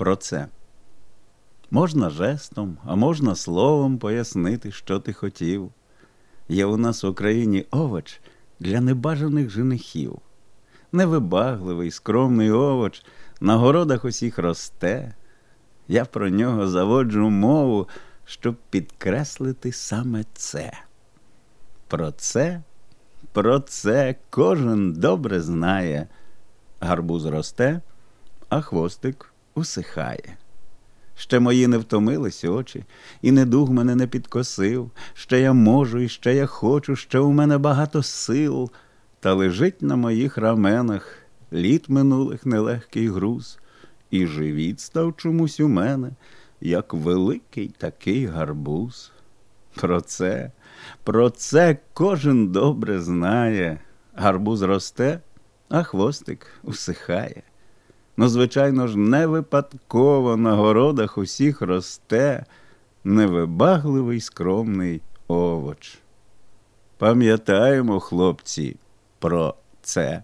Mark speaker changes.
Speaker 1: про це. Можна жестом, а можна словом пояснити, що ти хотів. Є у нас в Україні овоч для небажаних женихів. Невибагливий, скромний овоч на городах усіх росте. Я про нього заводжу мову, щоб підкреслити саме це. Про це, про це кожен добре знає. Гарбуз росте, а хвостик усихає. Ще мої не втомились очі, і недуг мене не підкосив. Ще я можу, і ще я хочу, ще у мене багато сил, та лежить на моїх раменах літ минулих нелегкий груз, і живіт став чомусь у мене, як великий такий гарбуз. Про це, про це кожен добре знає. Гарбуз росте, а хвостик усихає. Ну, звичайно ж, не випадково на городах усіх росте невибагливий скромний овоч. Пам'ятаємо, хлопці, про це.